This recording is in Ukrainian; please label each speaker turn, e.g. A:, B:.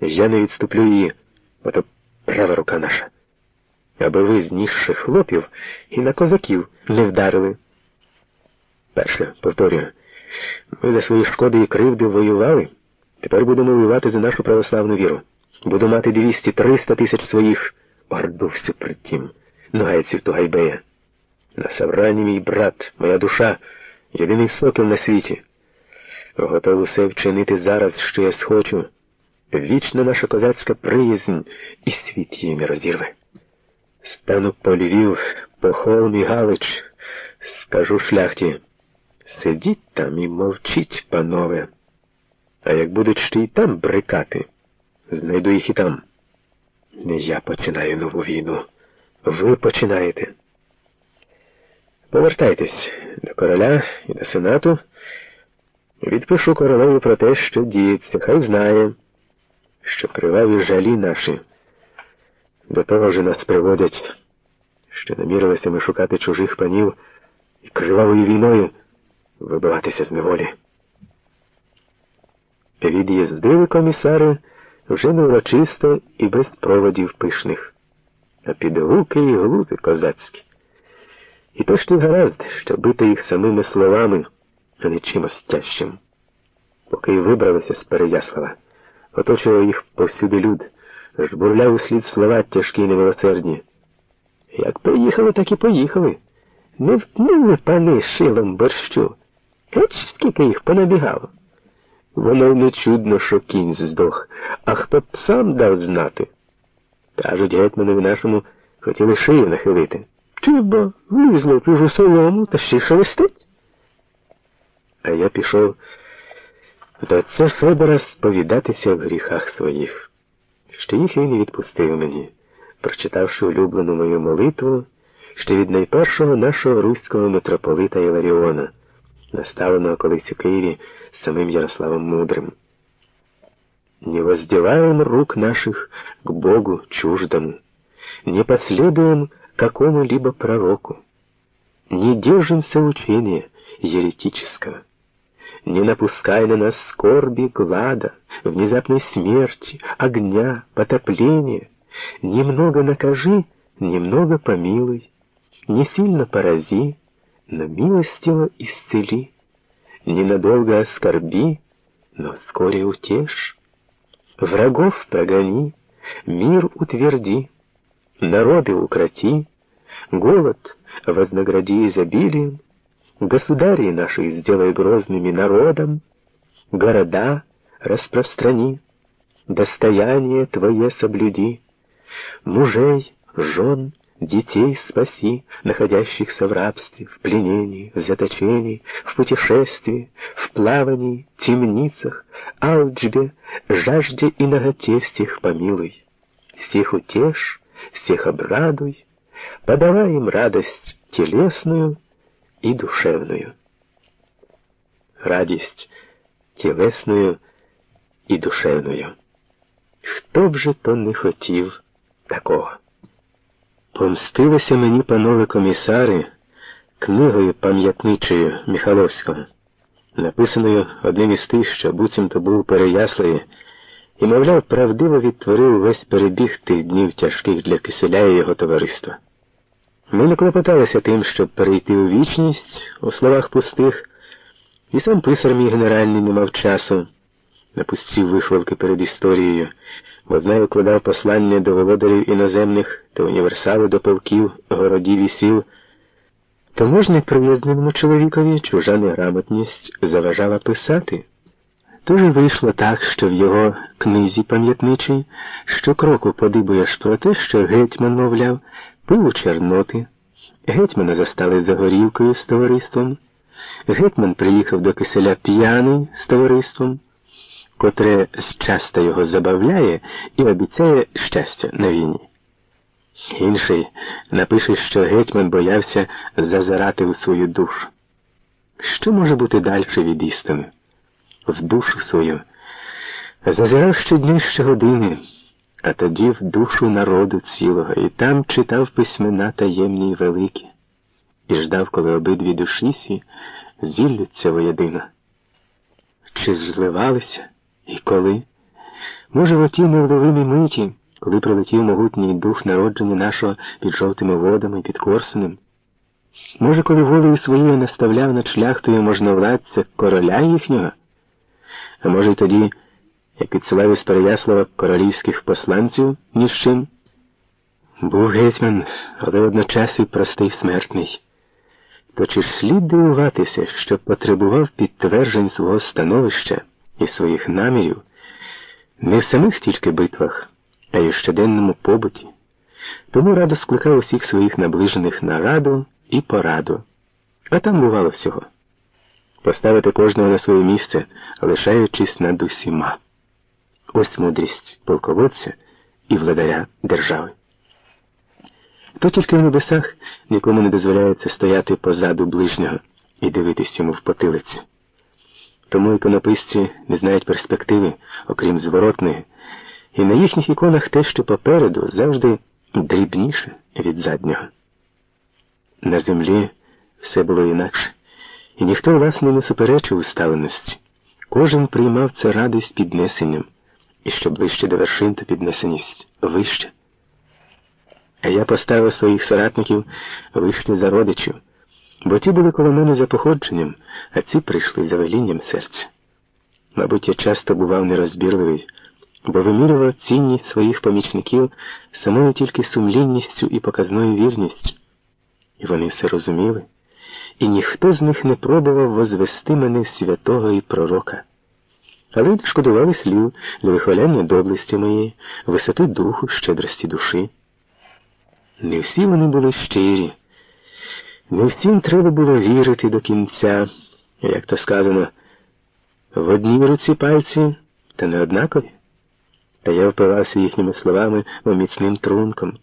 A: Я не відступлю її, бо то права рука наша. Аби ви з нижчих хлопів і на козаків не вдарили. Перше, повторюю, ми за свої шкоди і кривди воювали. Тепер будемо воювати за нашу православну віру. Буду мати 200-300 тисяч своїх ордовців притім, нагайців Тугайбея. На Саврані мій брат, моя душа, єдиний сокіл на світі. Готов усе вчинити зараз, що я схочу. Вічна наша козацька приязнь і світ її не розірве. Стану по Львів, по холм і Галич, скажу шляхті. Сидіть там і мовчіть, панове. А як будуть ще й там брикати, знайду їх і там. Не я починаю нову війну. Ви починаєте. Повертайтесь до короля і до сенату. Відпишу королеві про те, що діється. Хай знає, що криваві жалі наші до того ж нас приводять, що намірилися ми шукати чужих панів і кривавою війною вибиватися з неволі. Від'їздили комісари вже не і без проводів пишних, а під гуки і глузи козацькі. І то ж не гаразд, що бити їх самими словами, а не чимось тяжчим. Поки й вибралися з Переяслава, оточував їх повсюди люд, жбурляв у слід слова тяжкі й немилосердні. Як приїхали, так і поїхали. Не втнули пани шилом борщу. Геть скільки їх понабігало. Воно не чудно, що кінь здох, а хто б сам дав знати. Кажуть, гетьмани в нашому хотіли шию нахилити. Чи бо влізло в чужу солому та ще шелестить? А я пішов до отця Федора сповідатися в гріхах своїх, що їх він відпустив мені, прочитавши улюблену мою молитву ще від найпершого нашого руського митрополита Іларіона наставленного колись у Киеве самым Ярославом Мудрым. Не воздеваем рук наших к Богу чуждому, не последуем какому-либо пророку, не держимся учения еретического, не напускай на нас скорби, глада, внезапной смерти, огня, потопления, немного накажи, немного помилуй, не сильно порази, но милостиво исцели, ненадолго оскорби, но вскоре утешь. Врагов прогони, мир утверди, народы укроти, голод вознагради изобилием, государей наших сделай грозными народом, города распространи, достояние Твое соблюди, мужей, жен, Детей спаси, находящихся в рабстве, в пленении, в заточении, в путешествии, в плавании, темницах, алчбе, жажде и наготе всех помилуй. Всех утешь, всех обрадуй, подавай им радость телесную и душевную. Радость телесную і душевною. Хто б же то не хотів такого? Помстилися мені, панове комісари, книгою пам'ятничою Міхаловського, написаною одним із тих, що буцімто був Переяславі, і, мовляв, правдиво відтворив весь перебіг тих днів тяжких для киселя і його товариства. Ми не клопоталися тим, щоб перейти у вічність у словах пустих, і сам писар мій генеральний не мав часу, напустів вихвалки перед історією бо з нею кладав послання до володарів іноземних та універсали до полків, городів і сіл. Таможник прив'язненому чоловікові чужа неграмотність заважала писати. Тож вийшло так, що в його книзі пам'ятничій щокроку подибуєш про те, що гетьман, мовляв, пив у Черноти. Гетьмана застали за горівкою з товариством. Гетьман приїхав до киселя п'яний з товариством котре часто його забавляє і обіцяє щастя на війні. Інший напише, що гетьман боявся зазирати у свою душу. Що може бути далі від істини? В душу свою. Зазирав щодня щогодини, а тоді в душу народу цілого, і там читав письмена таємні й великі, і ждав, коли обидві душі сі зіллються воєдино. Чи зливалися? І коли? Може, в отій невловимій миті, коли прилетів могутній дух народження нашого під жовтими водами, під Корсунем, може, коли волею своєю наставляв над шляхтою можновладця короля їхнього, а може, й тоді, як підсилав із Переяслава королівських посланців ні з чим, був гетьман, але водночас і простий смертний. То чи ж слід дивуватися, що потребував підтверджень свого становища і своїх намірів не в самих тільки битвах, а й у щоденному побуті? Тому радо скликав усіх своїх наближених на раду і пораду. А там бувало всього. Поставити кожного на своє місце, лишаючись над усіма. Ось мудрість полководця і владаря держави. То тільки в небесах нікому не дозволяється стояти позаду ближнього і дивитись йому в потилицю. Тому іконописці не знають перспективи, окрім зворотної, і на їхніх іконах те, що попереду, завжди дрібніше від заднього. На землі все було інакше, і ніхто власне не суперечив усталеності. Кожен приймав це радість піднесенням, і що ближче до вершин, то піднесеність вище. А я поставив своїх соратників вище за родичів, бо ті були коло мене за походженням, а ці прийшли за велінням серця. Мабуть, я часто бував нерозбірливий, бо вимірював цінність своїх помічників самою тільки сумлінністю і показною вірністю. І вони все розуміли, і ніхто з них не пробував возвести мене в святого і пророка. Але й шкодували слів для вихваляння доблесті моєї, висоти духу, щедрості душі. Не всі вони були щирі, не всім треба було вірити до кінця, як то сказано, в одній руці пальці, та не однакові. Та я впивався їхніми словами міцним трунком.